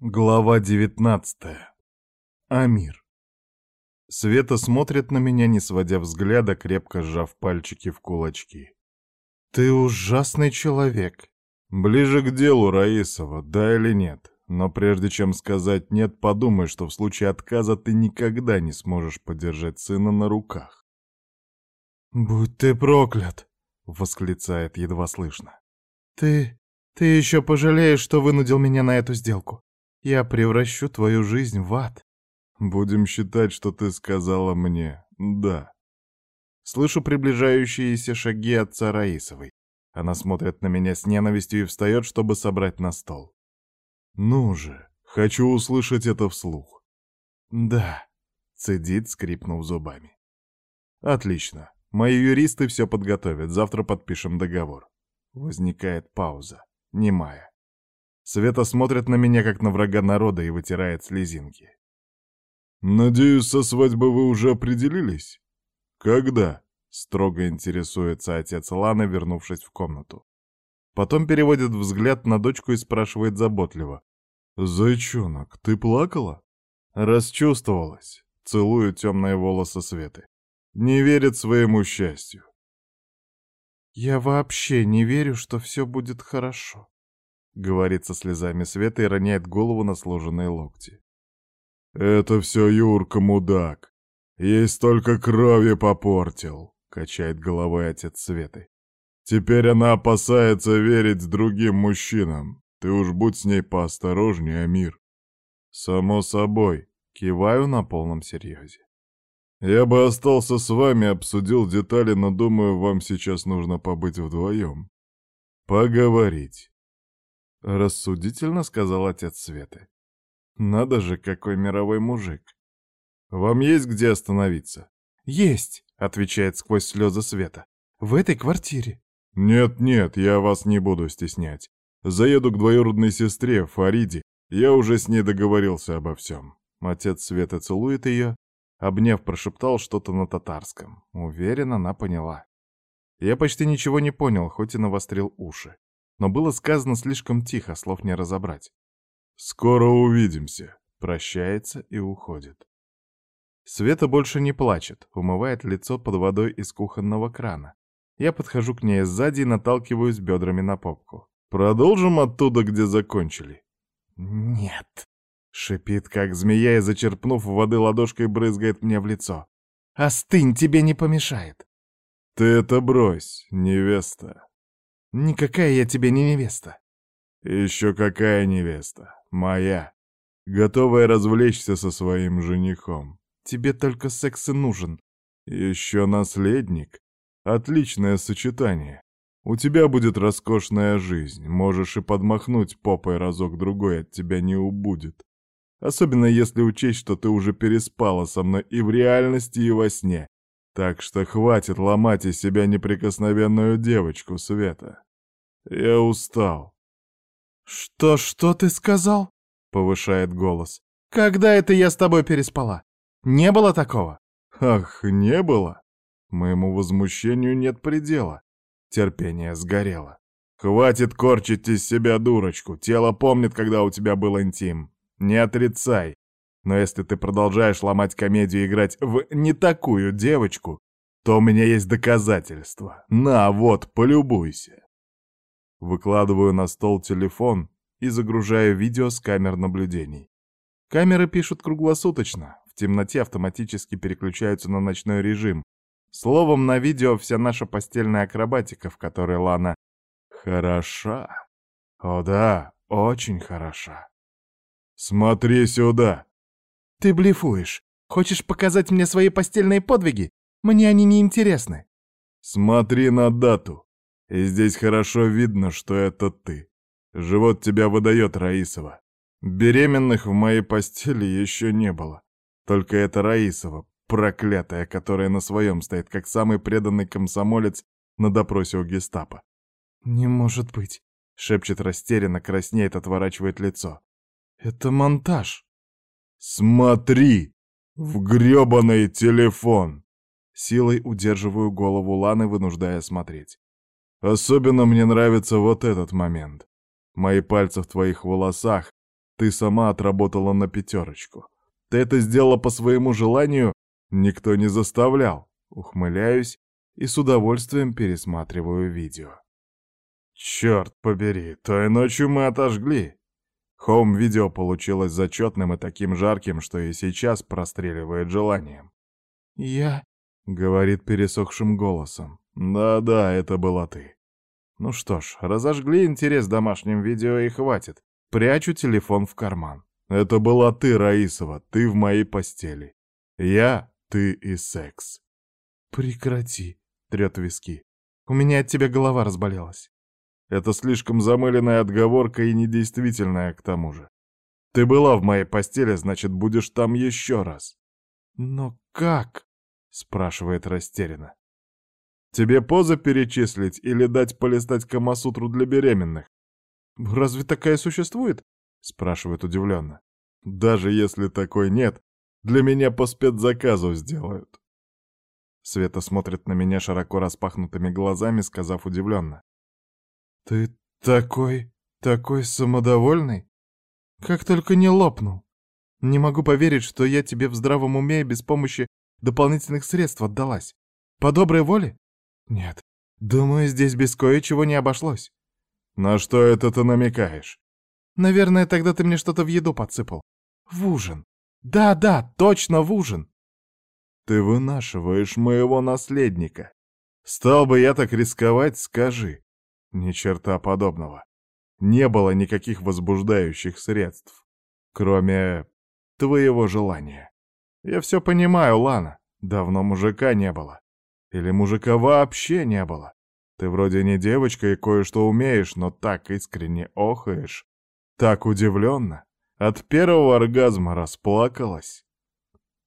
Глава 19. Амир. Света смотрит на меня, не сводя взгляда, крепко сжав пальчики в кулачки. «Ты ужасный человек». «Ближе к делу, Раисова, да или нет? Но прежде чем сказать «нет», подумай, что в случае отказа ты никогда не сможешь подержать сына на руках». «Будь ты проклят!» — восклицает едва слышно. «Ты... ты еще пожалеешь, что вынудил меня на эту сделку. Я превращу твою жизнь в ад. Будем считать, что ты сказала мне «да». Слышу приближающиеся шаги отца Раисовой. Она смотрит на меня с ненавистью и встает, чтобы собрать на стол. «Ну же, хочу услышать это вслух». «Да», — цедит, скрипнув зубами. «Отлично. Мои юристы все подготовят. Завтра подпишем договор». Возникает пауза, немая. Света смотрит на меня, как на врага народа, и вытирает слезинки. «Надеюсь, со свадьбой вы уже определились?» «Когда?» — строго интересуется отец Ланы, вернувшись в комнату. Потом переводит взгляд на дочку и спрашивает заботливо. «Зайчонок, ты плакала?» Расчувствовалась. Целую темные волосы Светы. Не верит своему счастью. «Я вообще не верю, что все будет хорошо», говорит со слезами Света и роняет голову на сложенные локти. «Это все Юрка мудак. Ей столько крови попортил», — качает головой отец Светы. «Теперь она опасается верить другим мужчинам. Ты уж будь с ней поосторожнее, Амир». «Само собой», — киваю на полном серьезе. «Я бы остался с вами, обсудил детали, но думаю, вам сейчас нужно побыть вдвоем. Поговорить. — рассудительно сказал отец Светы. «Надо же, какой мировой мужик! Вам есть где остановиться?» «Есть!» — отвечает сквозь слезы Света. «В этой квартире». «Нет-нет, я вас не буду стеснять. Заеду к двоюродной сестре, Фариде. Я уже с ней договорился обо всем». Отец Света целует ее, обняв, прошептал что-то на татарском. Уверен, она поняла. Я почти ничего не понял, хоть и навострил уши но было сказано слишком тихо, слов не разобрать. «Скоро увидимся», — прощается и уходит. Света больше не плачет, умывает лицо под водой из кухонного крана. Я подхожу к ней сзади и наталкиваюсь бедрами на попку. «Продолжим оттуда, где закончили?» «Нет», — шипит, как змея, и, зачерпнув воды ладошкой, брызгает мне в лицо. «Остынь, тебе не помешает». «Ты это брось, невеста», Никакая я тебе не невеста. Еще какая невеста? Моя. Готовая развлечься со своим женихом. Тебе только секс и нужен. Еще наследник. Отличное сочетание. У тебя будет роскошная жизнь. Можешь и подмахнуть попой разок-другой, от тебя не убудет. Особенно если учесть, что ты уже переспала со мной и в реальности, и во сне. Так что хватит ломать из себя неприкосновенную девочку, Света. Я устал. «Что, что ты сказал?» — повышает голос. «Когда это я с тобой переспала? Не было такого?» «Ах, не было?» Моему возмущению нет предела. Терпение сгорело. «Хватит корчить из себя дурочку. Тело помнит, когда у тебя был интим. Не отрицай. Но если ты продолжаешь ломать комедию и играть в «не такую девочку», то у меня есть доказательства. На, вот, полюбуйся. Выкладываю на стол телефон и загружаю видео с камер наблюдений. Камеры пишут круглосуточно, в темноте автоматически переключаются на ночной режим. Словом, на видео вся наша постельная акробатика, в которой Лана хороша. О да, очень хороша. Смотри сюда. Ты блефуешь. Хочешь показать мне свои постельные подвиги? Мне они не интересны. Смотри на дату. И здесь хорошо видно, что это ты. Живот тебя выдает, Раисова. Беременных в моей постели еще не было. Только это Раисова, проклятая, которая на своем стоит, как самый преданный комсомолец на допросе у гестапо. «Не может быть», — шепчет растерянно, краснеет, отворачивает лицо. «Это монтаж». «Смотри! В грёбаный телефон!» Силой удерживаю голову Ланы, вынуждая смотреть. Особенно мне нравится вот этот момент. Мои пальцы в твоих волосах, Ты сама отработала на пятерочку. Ты это сделала по своему желанию, никто не заставлял. Ухмыляюсь и с удовольствием пересматриваю видео. Черт побери, той ночью мы отожгли. Хоум-видео получилось зачетным и таким жарким, что и сейчас простреливает желанием. «Я...» — говорит пересохшим голосом. «Да-да, это была ты». Ну что ж, разожгли интерес домашним видео и хватит. Прячу телефон в карман. Это была ты, Раисова, ты в моей постели. Я, ты и секс. Прекрати, трет виски. У меня от тебя голова разболелась. Это слишком замыленная отговорка и недействительная к тому же. Ты была в моей постели, значит, будешь там еще раз. Но как? Спрашивает растерянно. Тебе поза перечислить или дать полистать Камасутру для беременных? Разве такая существует? Спрашивает удивленно. Даже если такой нет, для меня по спецзаказу сделают. Света смотрит на меня широко распахнутыми глазами, сказав удивленно. «Ты такой, такой самодовольный? Как только не лопнул. Не могу поверить, что я тебе в здравом уме и без помощи дополнительных средств отдалась. По доброй воле? Нет, думаю, здесь без кое-чего не обошлось». «На что это ты намекаешь?» «Наверное, тогда ты мне что-то в еду подсыпал. В ужин. Да-да, точно в ужин». «Ты вынашиваешь моего наследника. Стал бы я так рисковать, скажи. Ни черта подобного. Не было никаких возбуждающих средств, кроме твоего желания. Я все понимаю, Лана. Давно мужика не было. Или мужика вообще не было. Ты вроде не девочка и кое-что умеешь, но так искренне охаешь. Так удивленно. От первого оргазма расплакалась.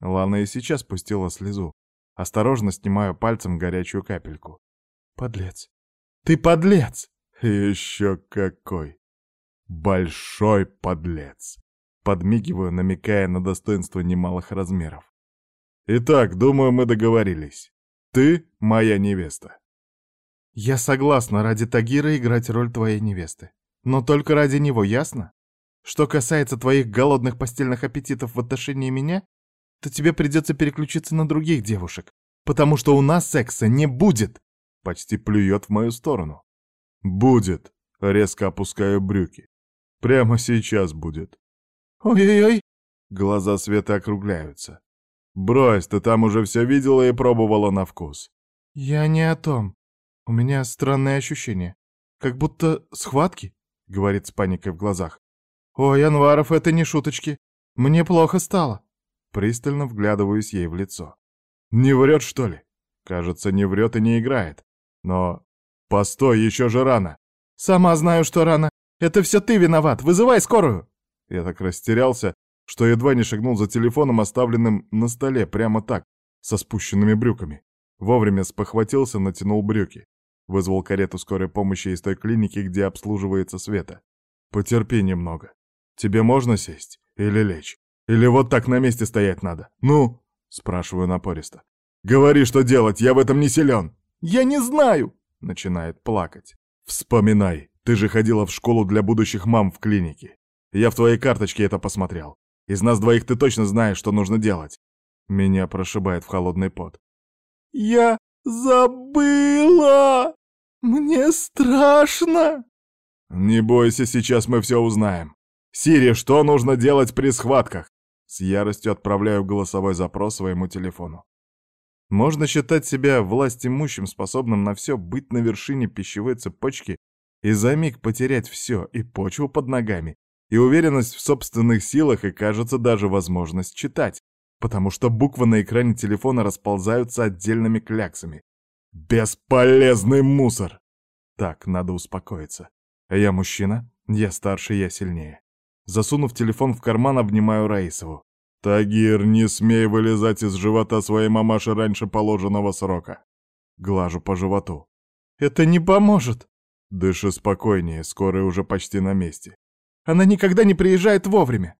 Лана и сейчас пустила слезу. Осторожно снимаю пальцем горячую капельку. Подлец. Ты подлец!» «Еще какой! Большой подлец!» Подмигиваю, намекая на достоинство немалых размеров. «Итак, думаю, мы договорились. Ты моя невеста». «Я согласна ради Тагира играть роль твоей невесты. Но только ради него, ясно? Что касается твоих голодных постельных аппетитов в отношении меня, то тебе придется переключиться на других девушек, потому что у нас секса не будет!» Почти плюет в мою сторону. «Будет!» — резко опускаю брюки. «Прямо сейчас будет!» «Ой-ой-ой!» Глаза Светы округляются. «Брось, ты там уже все видела и пробовала на вкус». «Я не о том. У меня странное ощущение. Как будто схватки», — говорит с паникой в глазах. «Ой, Анваров, это не шуточки. Мне плохо стало». Пристально вглядываюсь ей в лицо. «Не врет, что ли?» Кажется, не врет и не играет. Но... Постой, еще же рано. Сама знаю, что рано. Это все ты виноват. Вызывай скорую. Я так растерялся, что едва не шагнул за телефоном, оставленным на столе, прямо так, со спущенными брюками. Вовремя спохватился, натянул брюки. Вызвал карету скорой помощи из той клиники, где обслуживается Света. Потерпи немного. Тебе можно сесть? Или лечь? Или вот так на месте стоять надо? Ну? Спрашиваю напористо. Говори, что делать, я в этом не силен. «Я не знаю!» — начинает плакать. «Вспоминай, ты же ходила в школу для будущих мам в клинике. Я в твоей карточке это посмотрел. Из нас двоих ты точно знаешь, что нужно делать». Меня прошибает в холодный пот. «Я забыла! Мне страшно!» «Не бойся, сейчас мы все узнаем. Сири, что нужно делать при схватках?» С яростью отправляю голосовой запрос своему телефону. Можно считать себя власть имущим, способным на все, быть на вершине пищевой цепочки и за миг потерять все, и почву под ногами, и уверенность в собственных силах, и, кажется, даже возможность читать, потому что буквы на экране телефона расползаются отдельными кляксами. Бесполезный мусор! Так, надо успокоиться. Я мужчина, я старше, я сильнее. Засунув телефон в карман, обнимаю Раисову. «Тагир, не смей вылезать из живота своей мамаши раньше положенного срока!» Глажу по животу. «Это не поможет!» «Дыши спокойнее, скорая уже почти на месте». «Она никогда не приезжает вовремя!»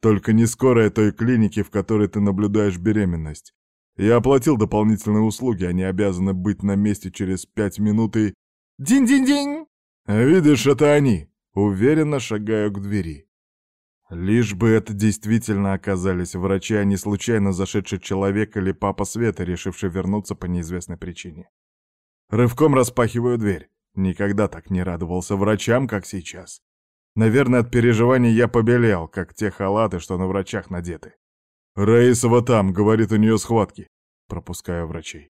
«Только не скорая той клиники, в которой ты наблюдаешь беременность. Я оплатил дополнительные услуги, они обязаны быть на месте через пять минут и...» «Динь-динь-динь!» «Видишь, это они!» Уверенно шагаю к двери. Лишь бы это действительно оказались врачи, а не случайно зашедший человек или папа Света, решивший вернуться по неизвестной причине. Рывком распахиваю дверь. Никогда так не радовался врачам, как сейчас. Наверное, от переживаний я побелел, как те халаты, что на врачах надеты. «Раисова там», — говорит, у нее схватки. Пропускаю врачей.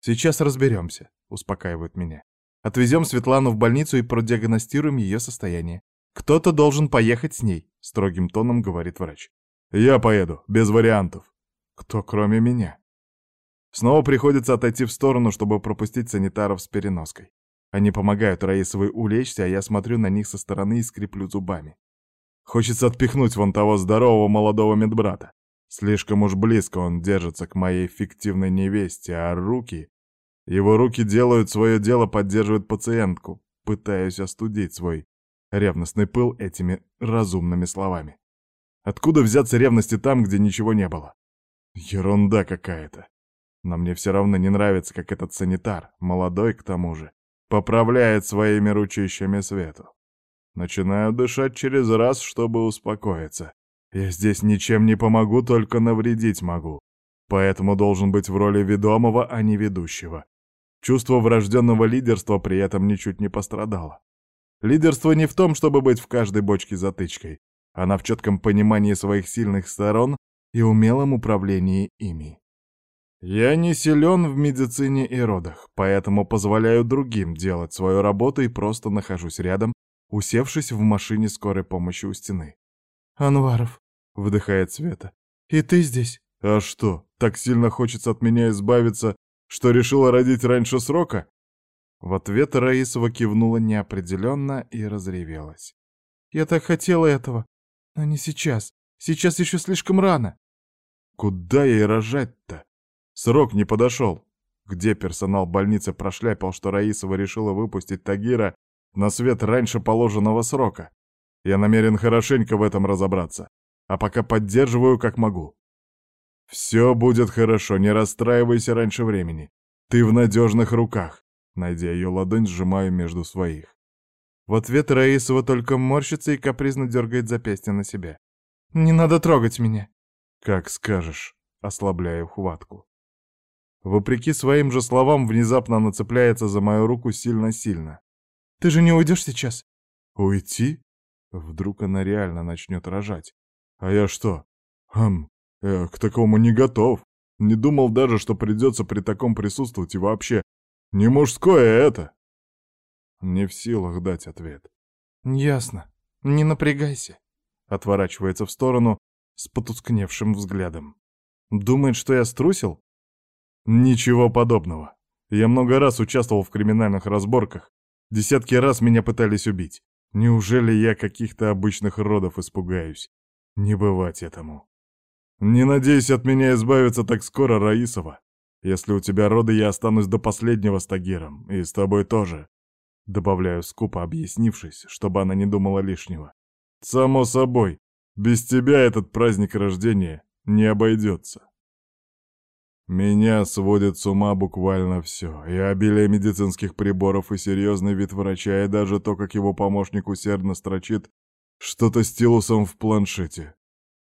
«Сейчас разберемся», — успокаивают меня. «Отвезем Светлану в больницу и продиагностируем ее состояние. Кто-то должен поехать с ней», — строгим тоном говорит врач. «Я поеду, без вариантов». «Кто, кроме меня?» Снова приходится отойти в сторону, чтобы пропустить санитаров с переноской. Они помогают Раисовой улечься, а я смотрю на них со стороны и скреплю зубами. Хочется отпихнуть вон того здорового молодого медбрата. Слишком уж близко он держится к моей фиктивной невесте, а руки... Его руки делают свое дело, поддерживают пациентку. Пытаюсь остудить свой ревностный пыл этими разумными словами. Откуда взяться ревности там, где ничего не было? Ерунда какая-то. Но мне все равно не нравится, как этот санитар, молодой к тому же, поправляет своими ручищами свету. Начинаю дышать через раз, чтобы успокоиться. Я здесь ничем не помогу, только навредить могу. Поэтому должен быть в роли ведомого, а не ведущего. Чувство врожденного лидерства при этом ничуть не пострадало. Лидерство не в том, чтобы быть в каждой бочке затычкой, а в четком понимании своих сильных сторон и умелом управлении ими. Я не силен в медицине и родах, поэтому позволяю другим делать свою работу и просто нахожусь рядом, усевшись в машине скорой помощи у стены. «Анваров», — вдыхает Света, — «и ты здесь?» «А что, так сильно хочется от меня избавиться, что решила родить раньше срока?» В ответ Раисова кивнула неопределенно и разревелась. «Я так хотела этого, но не сейчас. Сейчас еще слишком рано». «Куда ей рожать-то?» Срок не подошел. Где персонал больницы прошляпал, что Раисова решила выпустить Тагира на свет раньше положенного срока? Я намерен хорошенько в этом разобраться, а пока поддерживаю как могу. Все будет хорошо, не расстраивайся раньше времени. Ты в надежных руках. Найдя ее ладонь, сжимаю между своих. В ответ Раисова только морщится и капризно дергает запястье на себя. «Не надо трогать меня!» «Как скажешь», ослабляю хватку. Вопреки своим же словам, внезапно нацепляется за мою руку сильно-сильно. «Ты же не уйдешь сейчас?» «Уйти?» Вдруг она реально начнет рожать. «А я что? Хм, я к такому не готов. Не думал даже, что придется при таком присутствовать и вообще. Не мужское это!» Не в силах дать ответ. «Ясно. Не напрягайся», — отворачивается в сторону с потускневшим взглядом. «Думает, что я струсил? Ничего подобного. Я много раз участвовал в криминальных разборках. Десятки раз меня пытались убить. Неужели я каких-то обычных родов испугаюсь? Не бывать этому. Не надейся от меня избавиться так скоро, Раисова. Если у тебя роды, я останусь до последнего с Тагиром, и с тобой тоже. Добавляю скупо, объяснившись, чтобы она не думала лишнего. Само собой, без тебя этот праздник рождения не обойдется. Меня сводит с ума буквально все. И обилие медицинских приборов, и серьезный вид врача, и даже то, как его помощник усердно строчит что-то стилусом в планшете.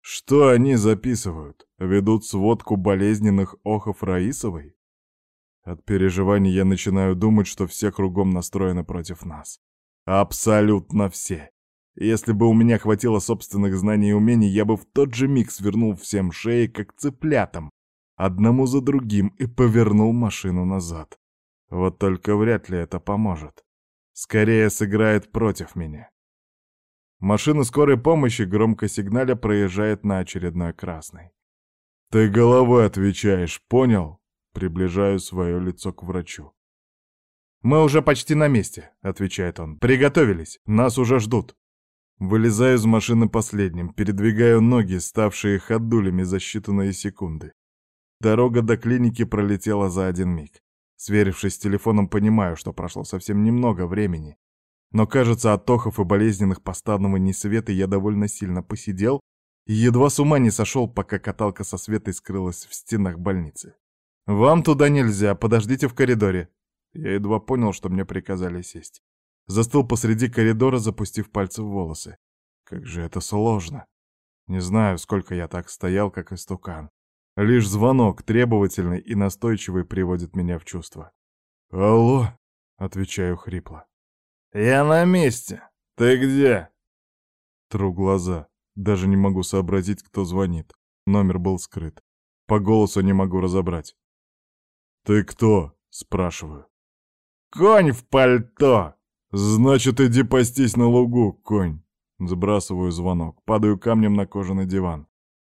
Что они записывают? Ведут сводку болезненных охов Раисовой? От переживаний я начинаю думать, что все кругом настроены против нас. Абсолютно все. Если бы у меня хватило собственных знаний и умений, я бы в тот же миг свернул всем шеи, как цыплятам, одному за другим и повернул машину назад. Вот только вряд ли это поможет. Скорее сыграет против меня. Машина скорой помощи громко сигналя проезжает на очередной красный. «Ты головой отвечаешь, понял?» Приближаю свое лицо к врачу. «Мы уже почти на месте», — отвечает он. «Приготовились, нас уже ждут». Вылезаю из машины последним, передвигаю ноги, ставшие ходулями за считанные секунды. Дорога до клиники пролетела за один миг. Сверившись с телефоном, понимаю, что прошло совсем немного времени. Но, кажется, от тохов и болезненных постановлений света я довольно сильно посидел едва с ума не сошел, пока каталка со Светой скрылась в стенах больницы. «Вам туда нельзя, подождите в коридоре». Я едва понял, что мне приказали сесть. Застыл посреди коридора, запустив пальцы в волосы. Как же это сложно. Не знаю, сколько я так стоял, как истукан. Лишь звонок, требовательный и настойчивый, приводит меня в чувство. «Алло?» — отвечаю хрипло. «Я на месте. Ты где?» Тру глаза. Даже не могу сообразить, кто звонит. Номер был скрыт. По голосу не могу разобрать. «Ты кто?» — спрашиваю. «Конь в пальто!» «Значит, иди пастись на лугу, конь!» Сбрасываю звонок, падаю камнем на кожаный диван.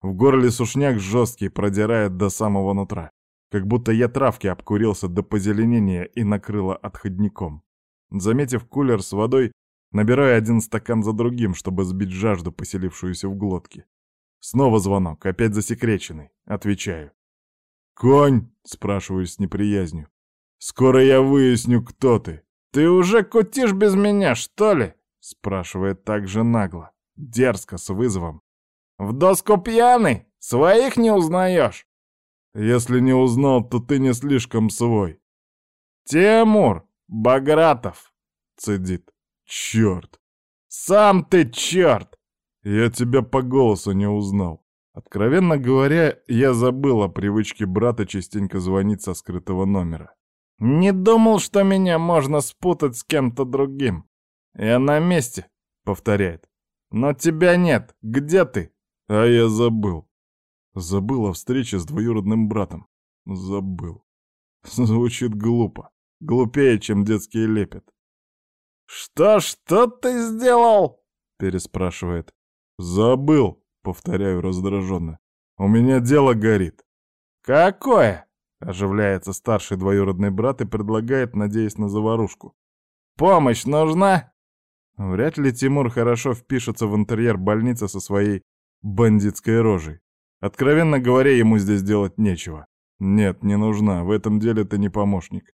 В горле сушняк жесткий, продирает до самого нутра. Как будто я травки обкурился до позеленения и накрыло отходником. Заметив кулер с водой, набираю один стакан за другим, чтобы сбить жажду, поселившуюся в глотке. Снова звонок, опять засекреченный. Отвечаю. «Конь?» — спрашиваю с неприязнью. «Скоро я выясню, кто ты». «Ты уже кутишь без меня, что ли?» — спрашивает так же нагло, дерзко, с вызовом. «В доску пьяный? Своих не узнаешь?» «Если не узнал, то ты не слишком свой». «Тимур Багратов!» — цедит. «Черт!» «Сам ты черт!» «Я тебя по голосу не узнал». Откровенно говоря, я забыл о привычке брата частенько звонить со скрытого номера. «Не думал, что меня можно спутать с кем-то другим. Я на месте», — повторяет. «Но тебя нет. Где ты?» А я забыл. Забыл о встрече с двоюродным братом. Забыл. Звучит глупо. Глупее, чем детский лепет. «Что, что ты сделал?» — переспрашивает. «Забыл», — повторяю раздраженно. «У меня дело горит». «Какое?» Оживляется старший двоюродный брат и предлагает, надеясь на заварушку. «Помощь нужна?» Вряд ли Тимур хорошо впишется в интерьер больницы со своей бандитской рожей. Откровенно говоря, ему здесь делать нечего. Нет, не нужна, в этом деле ты не помощник.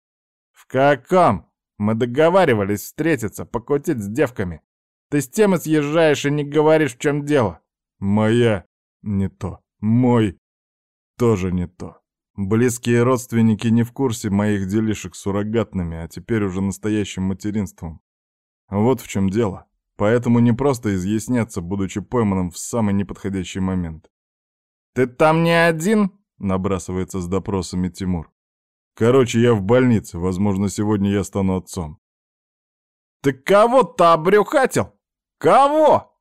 «В каком? Мы договаривались встретиться, покутить с девками. Ты с темы съезжаешь и не говоришь, в чем дело». «Моя не то. Мой тоже не то». Близкие родственники не в курсе моих делишек суррогатными, а теперь уже настоящим материнством. Вот в чем дело. Поэтому не просто изъясняться, будучи пойманным в самый неподходящий момент. «Ты там не один?» — набрасывается с допросами Тимур. «Короче, я в больнице. Возможно, сегодня я стану отцом». «Ты кого-то обрюхатил? Кого?»